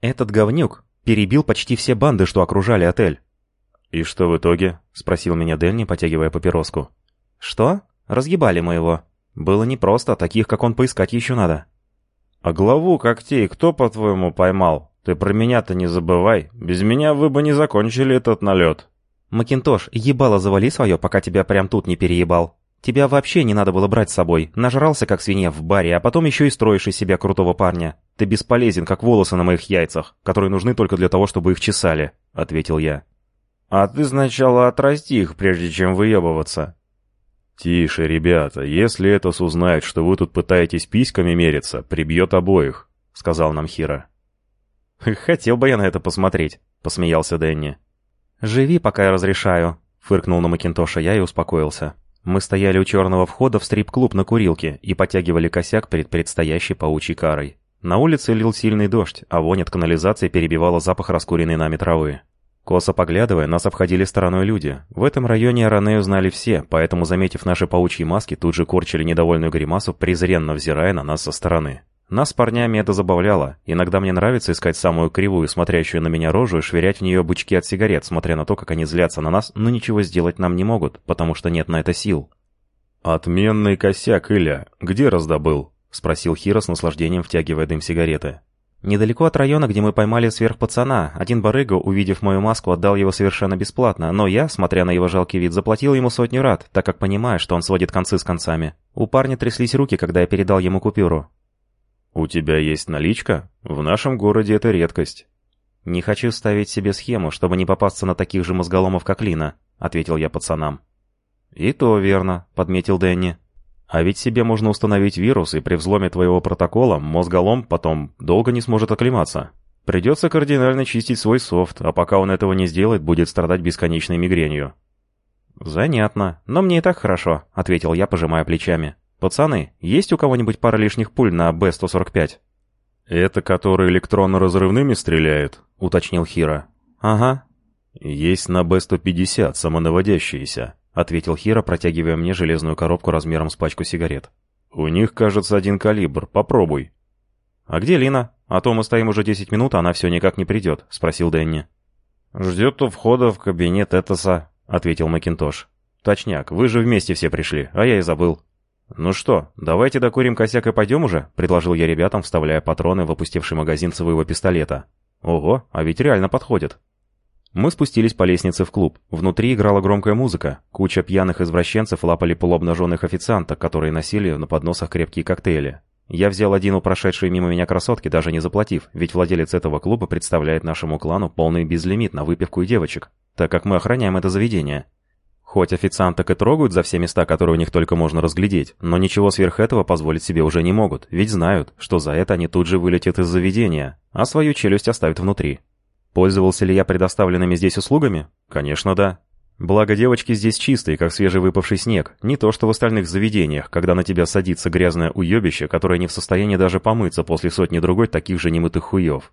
Этот говнюк перебил почти все банды, что окружали отель. «И что в итоге?» — спросил меня Дэнни, потягивая папироску. «Что? Разъебали мы его. Было непросто, таких, как он, поискать еще надо». «А главу когтей кто, по-твоему, поймал? Ты про меня-то не забывай. Без меня вы бы не закончили этот налет». «Макинтош, ебало завали свое, пока тебя прям тут не переебал. Тебя вообще не надо было брать с собой. Нажрался, как свинья в баре, а потом еще и строишь из себя крутого парня. Ты бесполезен, как волосы на моих яйцах, которые нужны только для того, чтобы их чесали», — ответил я. «А ты сначала отрасти их, прежде чем выебываться». «Тише, ребята, если Этос узнает, что вы тут пытаетесь письками мериться, прибьет обоих», — сказал нам Хира. «Хотел бы я на это посмотреть», — посмеялся Дэнни. «Живи, пока я разрешаю», — фыркнул на Макинтоша я и успокоился. Мы стояли у черного входа в стрип-клуб на курилке и потягивали косяк перед предстоящей паучьей карой. На улице лил сильный дождь, а вонь от канализации перебивала запах раскуренной нами травы. Косо поглядывая, нас обходили стороной люди. В этом районе Аранею знали все, поэтому, заметив наши паучьи маски, тут же корчили недовольную гримасу, презренно взирая на нас со стороны. Нас с парнями это забавляло. Иногда мне нравится искать самую кривую, смотрящую на меня рожу и швырять в нее бычки от сигарет, смотря на то, как они злятся на нас, но ничего сделать нам не могут, потому что нет на это сил. «Отменный косяк, Иля. Где раздобыл?» — спросил Хира с наслаждением, втягивая дым сигареты. «Недалеко от района, где мы поймали сверхпацана, один барыга, увидев мою маску, отдал его совершенно бесплатно, но я, смотря на его жалкий вид, заплатил ему сотню рад, так как понимаю, что он сводит концы с концами. У парня тряслись руки, когда я передал ему купюру. «У тебя есть наличка? В нашем городе это редкость». «Не хочу ставить себе схему, чтобы не попасться на таких же мозголомов, как Лина», — ответил я пацанам. «И то верно», — подметил Дэнни. «А ведь себе можно установить вирус, и при взломе твоего протокола мозголом потом долго не сможет оклематься. Придется кардинально чистить свой софт, а пока он этого не сделает, будет страдать бесконечной мигренью». «Занятно, но мне и так хорошо», — ответил я, пожимая плечами. «Пацаны, есть у кого-нибудь пара лишних пуль на Б-145?» «Это который электронно-разрывными стреляет?» — уточнил Хира. «Ага». «Есть на Б-150, самонаводящиеся», — ответил Хира, протягивая мне железную коробку размером с пачку сигарет. «У них, кажется, один калибр. Попробуй». «А где Лина? А то мы стоим уже 10 минут, а она все никак не придет», — спросил Дэнни. «Ждет у входа в кабинет Этоса», — ответил Макинтош. «Точняк, вы же вместе все пришли, а я и забыл». «Ну что, давайте докурим косяк и пойдем уже?» — предложил я ребятам, вставляя патроны в опустевший магазин своего пистолета. «Ого, а ведь реально подходит». Мы спустились по лестнице в клуб. Внутри играла громкая музыка. Куча пьяных извращенцев лапали полуобнаженных официанток, которые носили на подносах крепкие коктейли. Я взял один у прошедшей мимо меня красотки, даже не заплатив, ведь владелец этого клуба представляет нашему клану полный безлимит на выпивку и девочек, так как мы охраняем это заведение. Хоть официанток и трогают за все места, которые у них только можно разглядеть, но ничего сверх этого позволить себе уже не могут, ведь знают, что за это они тут же вылетят из заведения, а свою челюсть оставят внутри. Пользовался ли я предоставленными здесь услугами? Конечно, да. Благо девочки здесь чистые, как свежевыпавший снег, не то что в остальных заведениях, когда на тебя садится грязное уебище, которое не в состоянии даже помыться после сотни-другой таких же немытых хуев.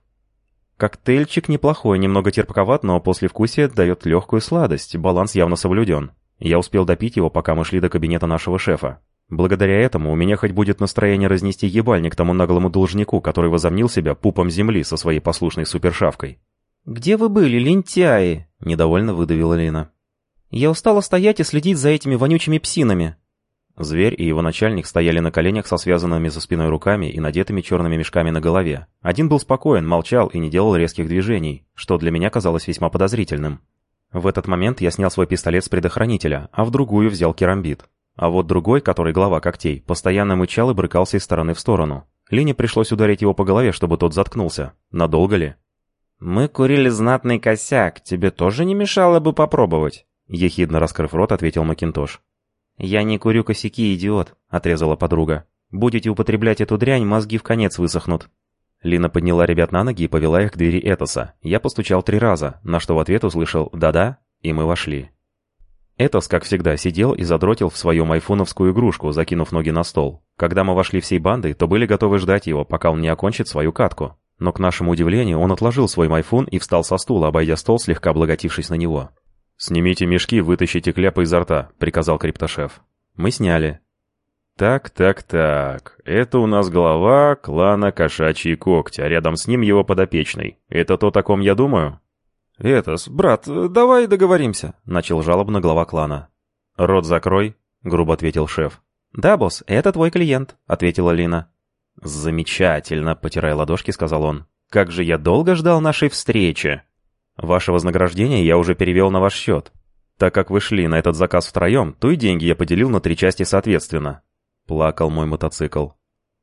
Коктейльчик неплохой, немного терпковат, но послевкусие дает легкую сладость, баланс явно соблюден. Я успел допить его, пока мы шли до кабинета нашего шефа. Благодаря этому у меня хоть будет настроение разнести ебальник тому наглому должнику, который возомнил себя пупом земли со своей послушной супершавкой. «Где вы были, лентяи?» — недовольно выдавила Лина. «Я устала стоять и следить за этими вонючими псинами. Зверь и его начальник стояли на коленях со связанными за спиной руками и надетыми черными мешками на голове. Один был спокоен, молчал и не делал резких движений, что для меня казалось весьма подозрительным. В этот момент я снял свой пистолет с предохранителя, а в другую взял керамбит. А вот другой, который глава когтей, постоянно мычал и брыкался из стороны в сторону. Лине пришлось ударить его по голове, чтобы тот заткнулся. Надолго ли? «Мы курили знатный косяк, тебе тоже не мешало бы попробовать?» Ехидно раскрыв рот, ответил Макинтош. «Я не курю косяки, идиот», — отрезала подруга. «Будете употреблять эту дрянь, мозги в конец высохнут». Лина подняла ребят на ноги и повела их к двери Этоса. Я постучал три раза, на что в ответ услышал «да-да», и мы вошли. Этос, как всегда, сидел и задротил в свою майфуновскую игрушку, закинув ноги на стол. Когда мы вошли всей бандой, то были готовы ждать его, пока он не окончит свою катку. Но, к нашему удивлению, он отложил свой майфун и встал со стула, обойдя стол, слегка облаготившись на него. «Снимите мешки, вытащите кляпы изо рта», — приказал криптошеф. Мы сняли. Так, так, так. Это у нас глава клана Кошачьи Когти, а рядом с ним его подопечный. Это то, о ком я думаю? «Этос, брат, давай договоримся», — начал жалобно глава клана. «Рот закрой», — грубо ответил шеф. «Да, босс, это твой клиент», — ответила Лина. «Замечательно», — потирая ладошки, сказал он. «Как же я долго ждал нашей встречи!» «Ваше вознаграждение я уже перевел на ваш счет. Так как вы шли на этот заказ втроем, то и деньги я поделил на три части соответственно. Плакал мой мотоцикл.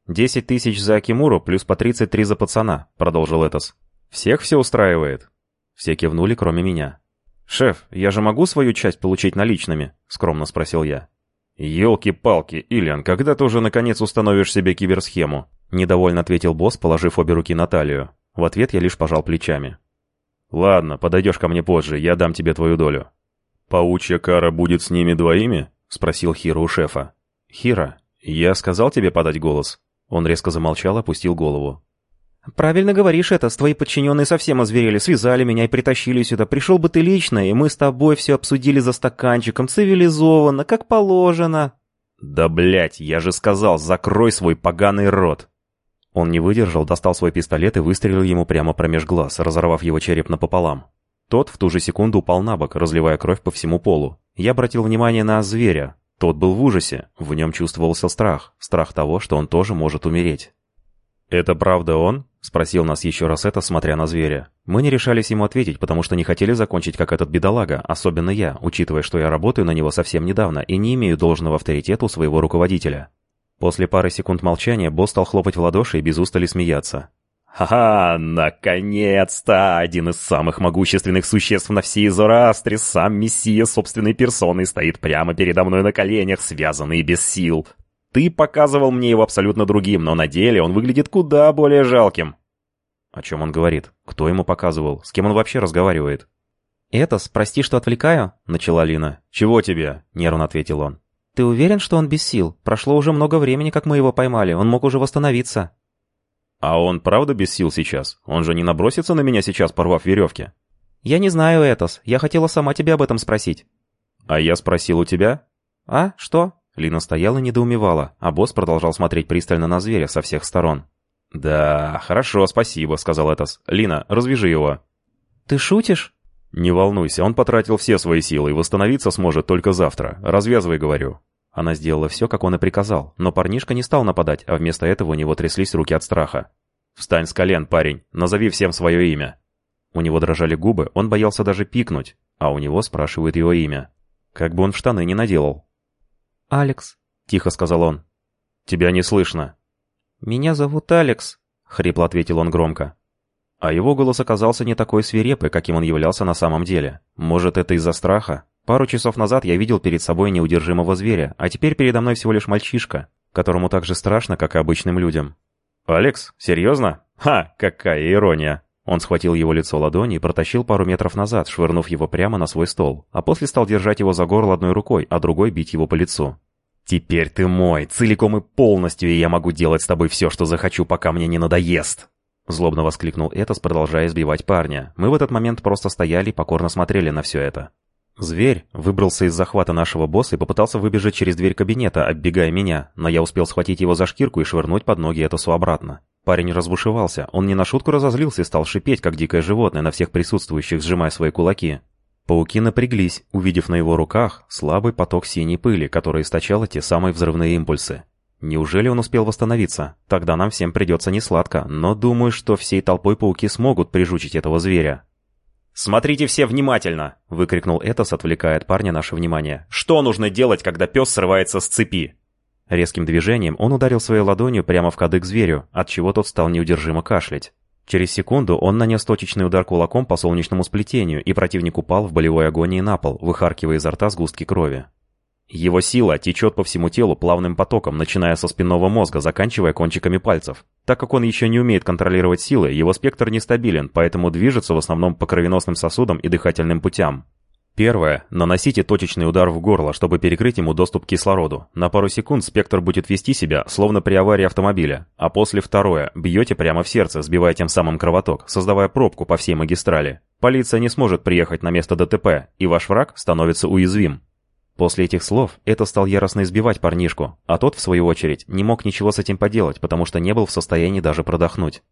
«Десять тысяч за Акимуру плюс по тридцать три за пацана», — продолжил Этос. «Всех все устраивает?» Все кивнули, кроме меня. «Шеф, я же могу свою часть получить наличными?» — скромно спросил я. «Елки-палки, Ильян, когда ты уже наконец установишь себе киберсхему?» — недовольно ответил босс, положив обе руки на талию. В ответ я лишь пожал плечами. «Ладно, подойдешь ко мне позже, я дам тебе твою долю». «Паучья кара будет с ними двоими?» — спросил Хира у шефа. «Хира, «Я сказал тебе подать голос?» Он резко замолчал, опустил голову. «Правильно говоришь это, твои подчиненные совсем озверели, связали меня и притащили сюда. Пришел бы ты лично, и мы с тобой все обсудили за стаканчиком, цивилизованно, как положено». «Да блять, я же сказал, закрой свой поганый рот!» Он не выдержал, достал свой пистолет и выстрелил ему прямо промеж глаз, разорвав его череп напополам. Тот в ту же секунду упал на бок, разливая кровь по всему полу. Я обратил внимание на зверя, тот был в ужасе, в нем чувствовался страх, страх того, что он тоже может умереть. «Это правда он?» — спросил нас еще раз это, смотря на зверя. Мы не решались ему ответить, потому что не хотели закончить, как этот бедолага, особенно я, учитывая, что я работаю на него совсем недавно и не имею должного авторитета у своего руководителя. После пары секунд молчания босс стал хлопать в ладоши и без устали смеяться. «Ха-ха! Наконец-то! Один из самых могущественных существ на всей Зороастре, сам Мессия собственной персоной, стоит прямо передо мной на коленях, связанный без сил. Ты показывал мне его абсолютно другим, но на деле он выглядит куда более жалким». О чем он говорит? Кто ему показывал? С кем он вообще разговаривает? «Этос, прости, что отвлекаю», — начала Лина. «Чего тебе?» — нервно ответил он. «Ты уверен, что он без сил? Прошло уже много времени, как мы его поймали. Он мог уже восстановиться». «А он правда без сил сейчас? Он же не набросится на меня сейчас, порвав веревки?» «Я не знаю, Этос. Я хотела сама тебя об этом спросить». «А я спросил у тебя?» «А? Что?» Лина стояла и недоумевала, а босс продолжал смотреть пристально на зверя со всех сторон. «Да, хорошо, спасибо», — сказал Этос. «Лина, развяжи его». «Ты шутишь?» «Не волнуйся, он потратил все свои силы и восстановиться сможет только завтра. Развязывай, говорю». Она сделала все, как он и приказал, но парнишка не стал нападать, а вместо этого у него тряслись руки от страха. «Встань с колен, парень, назови всем свое имя». У него дрожали губы, он боялся даже пикнуть, а у него спрашивают его имя. Как бы он в штаны не наделал. «Алекс», — тихо сказал он. «Тебя не слышно». «Меня зовут Алекс», — хрипло ответил он громко. А его голос оказался не такой свирепый, каким он являлся на самом деле. Может, это из-за страха? Пару часов назад я видел перед собой неудержимого зверя, а теперь передо мной всего лишь мальчишка, которому так же страшно, как и обычным людям. «Алекс? Серьезно? Ха, какая ирония!» Он схватил его лицо ладони и протащил пару метров назад, швырнув его прямо на свой стол, а после стал держать его за горло одной рукой, а другой бить его по лицу. «Теперь ты мой, целиком и полностью, и я могу делать с тобой все, что захочу, пока мне не надоест!» Злобно воскликнул Этос, продолжая избивать парня. Мы в этот момент просто стояли и покорно смотрели на все это. Зверь выбрался из захвата нашего босса и попытался выбежать через дверь кабинета, оббегая меня, но я успел схватить его за шкирку и швырнуть под ноги Этосу обратно. Парень разбушевался, он не на шутку разозлился и стал шипеть, как дикое животное, на всех присутствующих, сжимая свои кулаки. Пауки напряглись, увидев на его руках слабый поток синей пыли, который источал те самые взрывные импульсы. Неужели он успел восстановиться? Тогда нам всем придется несладко, но думаю, что всей толпой пауки смогут прижучить этого зверя. «Смотрите все внимательно!» — выкрикнул Этос, отвлекая от парня наше внимание. «Что нужно делать, когда пес срывается с цепи?» Резким движением он ударил своей ладонью прямо в кадык зверю, от чего тот стал неудержимо кашлять. Через секунду он нанес точечный удар кулаком по солнечному сплетению, и противник упал в болевой агонии на пол, выхаркивая изо рта сгустки крови. Его сила течет по всему телу плавным потоком, начиная со спинного мозга, заканчивая кончиками пальцев. Так как он еще не умеет контролировать силы, его спектр нестабилен, поэтому движется в основном по кровеносным сосудам и дыхательным путям. Первое. Наносите точечный удар в горло, чтобы перекрыть ему доступ к кислороду. На пару секунд спектр будет вести себя, словно при аварии автомобиля. А после второе. Бьете прямо в сердце, сбивая тем самым кровоток, создавая пробку по всей магистрали. Полиция не сможет приехать на место ДТП, и ваш враг становится уязвим. После этих слов это стал яростно избивать парнишку, а тот, в свою очередь, не мог ничего с этим поделать, потому что не был в состоянии даже продохнуть.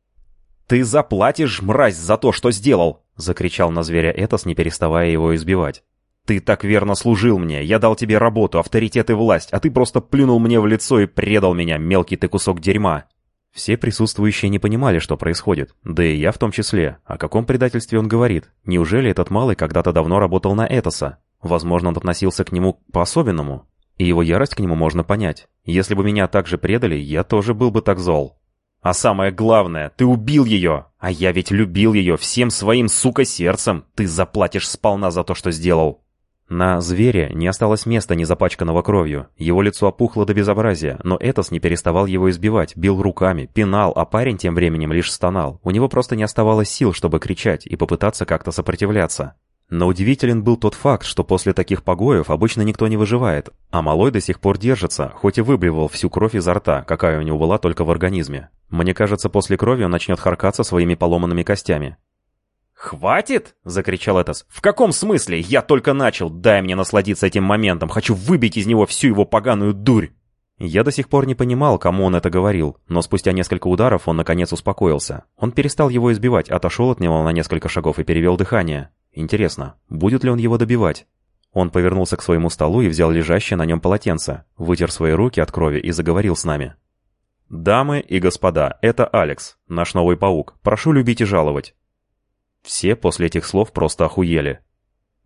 «Ты заплатишь, мразь, за то, что сделал!» — закричал на зверя Этос, не переставая его избивать. «Ты так верно служил мне, я дал тебе работу, авторитет и власть, а ты просто плюнул мне в лицо и предал меня, мелкий ты кусок дерьма!» Все присутствующие не понимали, что происходит, да и я в том числе. О каком предательстве он говорит? Неужели этот малый когда-то давно работал на Этоса? Возможно, он относился к нему по-особенному. И его ярость к нему можно понять. Если бы меня так же предали, я тоже был бы так зол. А самое главное, ты убил ее! А я ведь любил ее всем своим, сука, сердцем! Ты заплатишь сполна за то, что сделал!» На звере не осталось места, не запачканного кровью. Его лицо опухло до безобразия, но Этос не переставал его избивать, бил руками, пинал, а парень тем временем лишь стонал. У него просто не оставалось сил, чтобы кричать и попытаться как-то сопротивляться. Но удивителен был тот факт, что после таких погоев обычно никто не выживает, а малой до сих пор держится, хоть и выблевал всю кровь изо рта, какая у него была только в организме. Мне кажется, после крови он начнет харкаться своими поломанными костями. «Хватит!» — закричал Этос. «В каком смысле? Я только начал! Дай мне насладиться этим моментом! Хочу выбить из него всю его поганую дурь!» Я до сих пор не понимал, кому он это говорил, но спустя несколько ударов он наконец успокоился. Он перестал его избивать, отошел от него на несколько шагов и перевел дыхание. Интересно, будет ли он его добивать? Он повернулся к своему столу и взял лежащее на нем полотенце, вытер свои руки от крови и заговорил с нами. «Дамы и господа, это Алекс, наш новый паук. Прошу любить и жаловать. Все после этих слов просто охуели.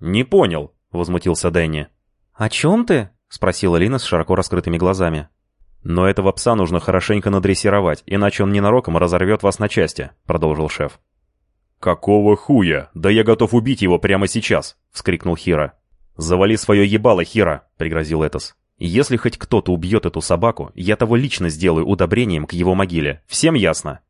«Не понял», — возмутился Дэнни. «О чем ты?» — спросила Лина с широко раскрытыми глазами. «Но этого пса нужно хорошенько надрессировать, иначе он ненароком разорвет вас на части», — продолжил шеф. «Какого хуя? Да я готов убить его прямо сейчас!» — вскрикнул Хира. «Завали свое ебало, Хира!» — пригрозил Этос. «Если хоть кто-то убьет эту собаку, я того лично сделаю удобрением к его могиле. Всем ясно?»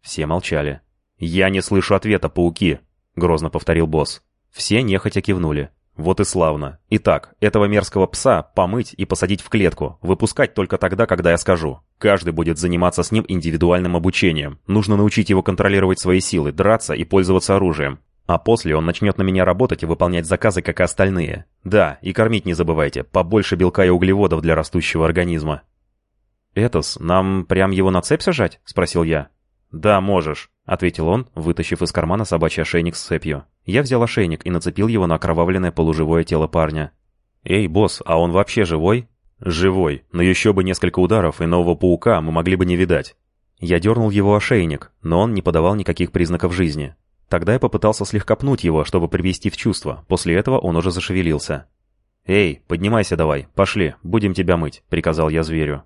Все молчали. «Я не слышу ответа, пауки», — грозно повторил босс. Все нехотя кивнули. «Вот и славно. Итак, этого мерзкого пса помыть и посадить в клетку, выпускать только тогда, когда я скажу. Каждый будет заниматься с ним индивидуальным обучением. Нужно научить его контролировать свои силы, драться и пользоваться оружием. А после он начнет на меня работать и выполнять заказы, как и остальные. Да, и кормить не забывайте, побольше белка и углеводов для растущего организма». «Этос, нам прям его на цепь сажать?» — спросил я. «Да, можешь», — ответил он, вытащив из кармана собачий ошейник с цепью. Я взял ошейник и нацепил его на окровавленное полуживое тело парня. «Эй, босс, а он вообще живой?» «Живой, но еще бы несколько ударов, и нового паука мы могли бы не видать». Я дернул его ошейник, но он не подавал никаких признаков жизни. Тогда я попытался слегка пнуть его, чтобы привести в чувство. После этого он уже зашевелился. «Эй, поднимайся давай, пошли, будем тебя мыть», — приказал я зверю.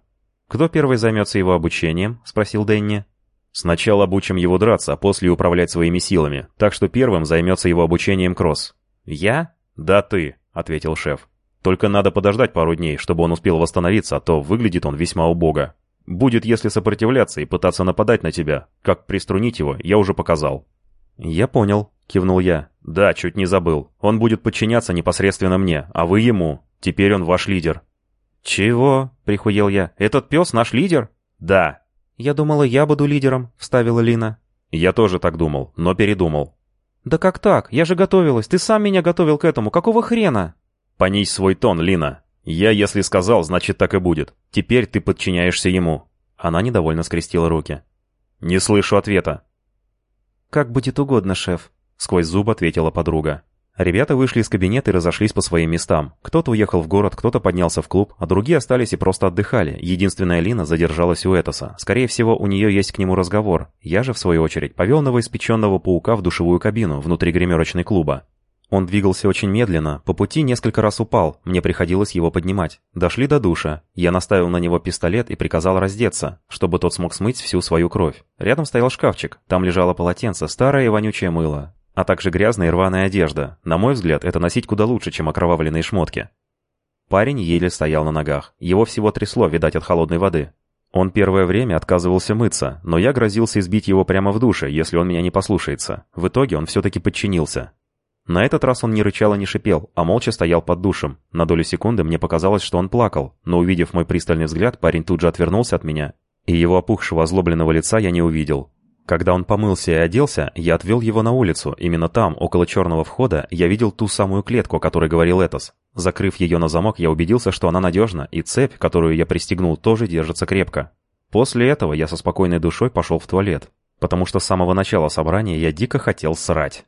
«Кто первый займется его обучением?» — спросил Дэнни. Сначала обучим его драться, а после управлять своими силами, так что первым займется его обучением Кросс. «Я?» «Да ты», — ответил шеф. «Только надо подождать пару дней, чтобы он успел восстановиться, а то выглядит он весьма убого. Будет, если сопротивляться и пытаться нападать на тебя. Как приструнить его, я уже показал». «Я понял», — кивнул я. «Да, чуть не забыл. Он будет подчиняться непосредственно мне, а вы ему. Теперь он ваш лидер». «Чего?» — прихуел я. «Этот пес наш лидер?» «Да», «Я думала, я буду лидером», — вставила Лина. «Я тоже так думал, но передумал». «Да как так? Я же готовилась. Ты сам меня готовил к этому. Какого хрена?» «Понизь свой тон, Лина. Я, если сказал, значит так и будет. Теперь ты подчиняешься ему». Она недовольно скрестила руки. «Не слышу ответа». «Как будет угодно, шеф», — сквозь зуб ответила подруга. Ребята вышли из кабинета и разошлись по своим местам. Кто-то уехал в город, кто-то поднялся в клуб, а другие остались и просто отдыхали. Единственная Лина задержалась у Этоса. Скорее всего, у нее есть к нему разговор. Я же, в свою очередь, повел новоиспеченного паука в душевую кабину внутри гримерочной клуба. Он двигался очень медленно, по пути несколько раз упал, мне приходилось его поднимать. Дошли до душа. Я наставил на него пистолет и приказал раздеться, чтобы тот смог смыть всю свою кровь. Рядом стоял шкафчик, там лежало полотенце, старое и вонючее мыло а также грязная и рваная одежда. На мой взгляд, это носить куда лучше, чем окровавленные шмотки. Парень еле стоял на ногах. Его всего трясло, видать, от холодной воды. Он первое время отказывался мыться, но я грозился избить его прямо в душе, если он меня не послушается. В итоге он все-таки подчинился. На этот раз он не рычал и не шипел, а молча стоял под душем. На долю секунды мне показалось, что он плакал, но увидев мой пристальный взгляд, парень тут же отвернулся от меня, и его опухшего озлобленного лица я не увидел. Когда он помылся и оделся, я отвел его на улицу. Именно там, около черного входа, я видел ту самую клетку, о которой говорил Этос. Закрыв ее на замок, я убедился, что она надежна, и цепь, которую я пристегнул, тоже держится крепко. После этого я со спокойной душой пошел в туалет, потому что с самого начала собрания я дико хотел срать.